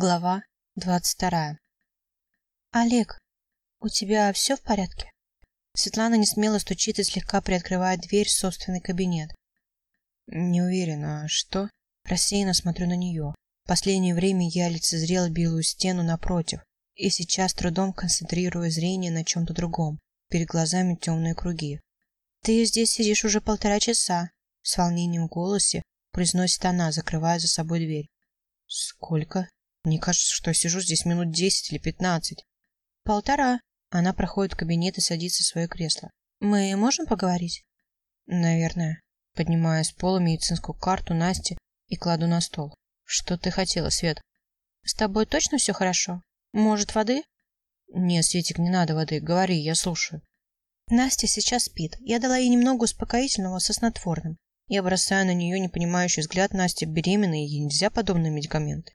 Глава двадцать вторая. Олег, у тебя все в порядке? Светлана не смело стучит и слегка приоткрывает дверь в собственный кабинет. Не уверена, что? Рассеянно смотрю на нее. В последнее время я лицезрел белую стену напротив, и сейчас трудом концентрирую зрение на чем-то другом. Перед глазами темные круги. Ты здесь сидишь уже полтора часа, с волнением в голосе произносит она, закрывая за собой дверь. Сколько? Мне кажется, что я сижу здесь минут десять или пятнадцать. Полтора. Она проходит в кабинет и садится в свое кресло. Мы можем поговорить? Наверное. Поднимаю с пола медицинскую карту Насти и кладу на стол. Что ты хотела, Свет? С тобой точно все хорошо? Может, воды? Нет, Светик, не надо воды. Говори, я слушаю. Настя сейчас спит. Я дала ей немного успокоительного со снотворным. Я бросаю на нее непонимающий взгляд. Настя беременна, и ей нельзя подобные медикаменты.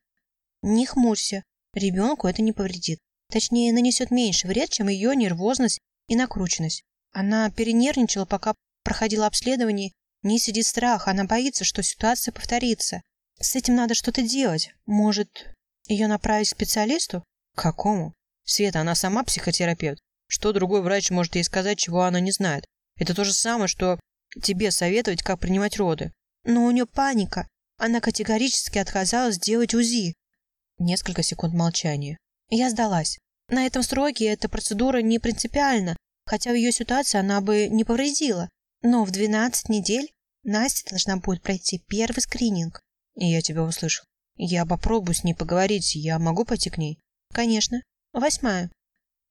Не хмурься. Ребенку это не повредит. Точнее, нанесет меньше вред, чем ее нервозность и накрученность. Она перенервничала, пока проходила обследование. Не сидит страх, она боится, что ситуация повторится. С этим надо что-то делать. Может, ее направить к специалисту? какому? Света, она сама психотерапевт. Что другой врач может ей сказать, чего она не знает? Это то же самое, что тебе советовать, как принимать роды. Но у нее паника. Она категорически отказалась делать УЗИ. Несколько секунд молчания. Я сдалась. На этом сроке эта процедура не принципиальна, хотя в ее ситуации она бы не повредила. Но в 12 недель Настя должна будет пройти первый скрининг. Я тебя услышал. Я попробую с ней поговорить. Я могу пойти к ней? Конечно. Восьмая.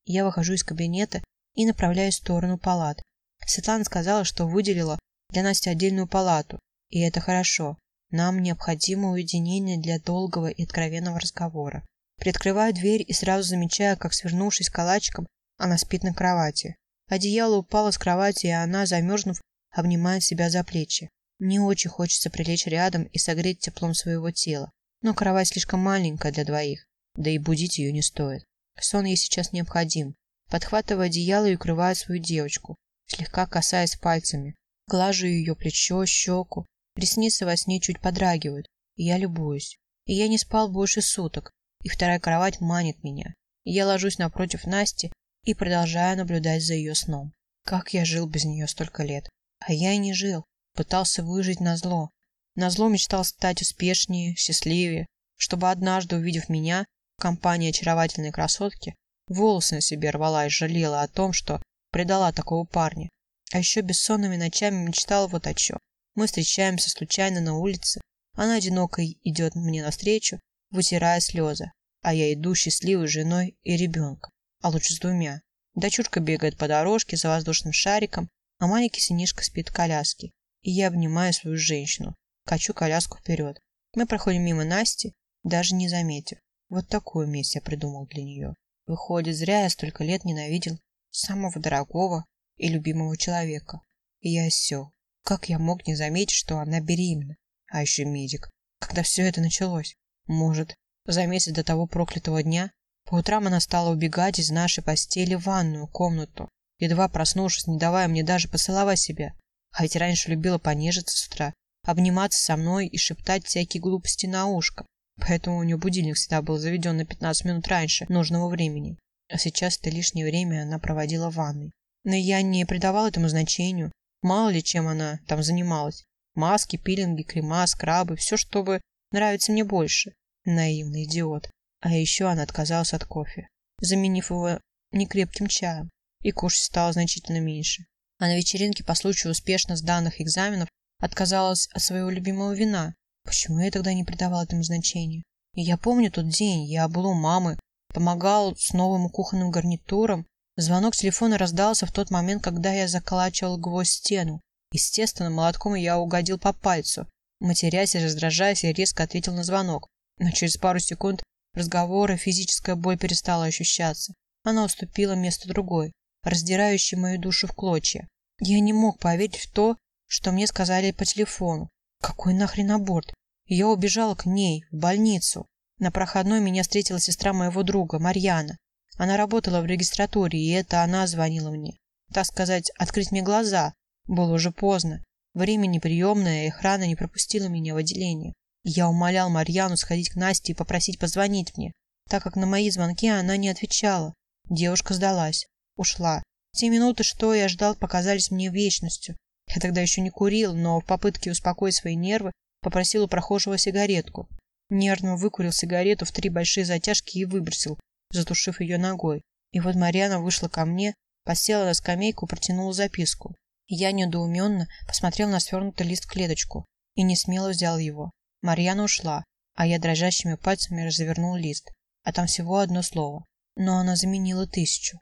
Я выхожу из кабинета и направляюсь в сторону палат. Светлана сказала, что выделила для Насти отдельную палату. И это хорошо. Нам необходимо уединение для долгого и откровенного разговора. Приоткрываю дверь и сразу замечаю, как, свернувшись калачиком, она спит на кровати. Одеяло упало с кровати, и она, замерзнув, обнимает себя за плечи. Мне очень хочется прилечь рядом и согреть теплом своего тела, но кровать слишком маленькая для двоих, да и будить ее не стоит. Сон ей сейчас необходим. Подхватываю одеяло и укрываю свою девочку, слегка касаясь пальцами. Глажу ее плечо, щеку, Ресницы во сне чуть подрагивают, я любуюсь. И я не спал больше суток, и вторая кровать манит меня. И я ложусь напротив Насти и продолжаю наблюдать за ее сном. Как я жил без нее столько лет? А я и не жил. Пытался выжить на зло. На зло мечтал стать успешнее, счастливее, чтобы однажды, увидев меня в компании очаровательной красотки, волосы на себе рвала и жалела о том, что предала такого парня. А еще бессонными ночами мечтал вот о чем. Мы встречаемся случайно на улице. Она одинокой идет мне навстречу, вытирая слезы. А я иду счастливой женой и ребенком. А лучше с двумя. Дочурка бегает по дорожке за воздушным шариком, а маленький сынишка спит в коляске. И я обнимаю свою женщину, качу коляску вперед. Мы проходим мимо Насти, даже не заметив. Вот такую месть я придумал для нее. Выходит, зря я столько лет ненавидел самого дорогого и любимого человека. И я осел. Как я мог не заметить, что она беременна? А еще медик. Когда все это началось? Может, за месяц до того проклятого дня? По утрам она стала убегать из нашей постели в ванную комнату, едва проснувшись, не давая мне даже поцеловать себя. А ведь раньше любила понежиться с утра, обниматься со мной и шептать всякие глупости на ушко. Поэтому у нее будильник всегда был заведен на 15 минут раньше нужного времени. А сейчас это лишнее время она проводила в ванной. Но я не придавал этому значению, Мало ли чем она там занималась. Маски, пилинги, крема, скрабы, все, чтобы нравится мне больше. Наивный идиот. А еще она отказалась от кофе, заменив его некрепким чаем, и кушать стало значительно меньше. А на вечеринке по случаю успешно сданных экзаменов отказалась от своего любимого вина. Почему я тогда не придавал этому значения? И я помню тот день, я был у мамы, помогал с новым кухонным гарнитуром, Звонок телефона раздался в тот момент, когда я заколачивал гвоздь стену. Естественно, молотком я угодил по пальцу. Матерясь и раздражаясь, я резко ответил на звонок. Но через пару секунд разговора физическая боль перестала ощущаться. Она уступила место другой, раздирающей мою душу в клочья. Я не мог поверить в то, что мне сказали по телефону. Какой нахрен аборт? Я убежал к ней, в больницу. На проходной меня встретила сестра моего друга, Марьяна. Она работала в регистратуре, и это она звонила мне. Так сказать, открыть мне глаза. Было уже поздно. Время неприемное, и охрана не пропустила меня в отделение. Я умолял Марьяну сходить к Насте и попросить позвонить мне, так как на мои звонки она не отвечала. Девушка сдалась, ушла. Те минуты, что я ждал, показались мне вечностью. Я тогда еще не курил, но в попытке успокоить свои нервы попросил у прохожего сигаретку. Нервно выкурил сигарету в три большие затяжки и выбросил, затушив ее ногой. И вот Марьяна вышла ко мне, посела на скамейку, протянула записку. Я недоуменно посмотрел на свернутый лист в клеточку и не смело взял его. Марьяна ушла, а я дрожащими пальцами развернул лист. А там всего одно слово. Но она заменила тысячу.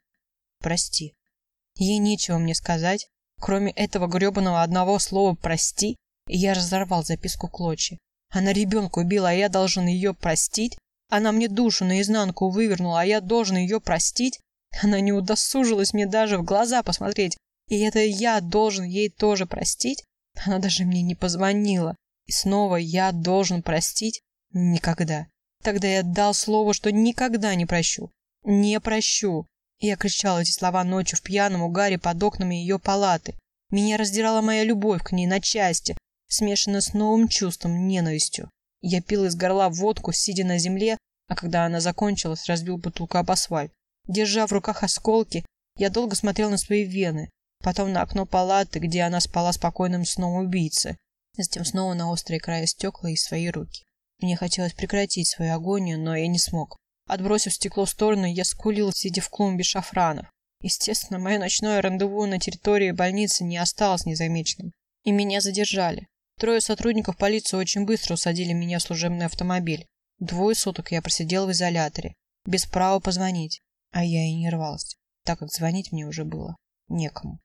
Прости. Ей нечего мне сказать, кроме этого гребаного одного слова «прости», и я разорвал записку клочья. Она ребенка убила, а я должен ее простить? Она мне душу наизнанку вывернула, а я должен ее простить? Она не удосужилась мне даже в глаза посмотреть, и это я должен ей тоже простить? Она даже мне не позвонила. И снова я должен простить? Никогда. Тогда я дал слово, что никогда не прощу. Не прощу. Я кричал эти слова ночью в пьяном угаре под окнами ее палаты. Меня раздирала моя любовь к ней на части, смешанная с новым чувством, ненавистью. Я пил из горла водку, сидя на земле, а когда она закончилась, разбил бутылку об асфальт. Держа в руках осколки, я долго смотрел на свои вены, потом на окно палаты, где она спала спокойным сном убийцы, затем снова на острые края стекла и свои руки. Мне хотелось прекратить свою агонию, но я не смог. Отбросив стекло в сторону, я скулил, сидя в клумбе шафранов. Естественно, мое ночное рандеву на территории больницы не осталось незамеченным, и меня задержали. Трое сотрудников полиции очень быстро усадили меня в служебный автомобиль. Двое суток я просидел в изоляторе, без права позвонить. А я и не рвался, так как звонить мне уже было некому.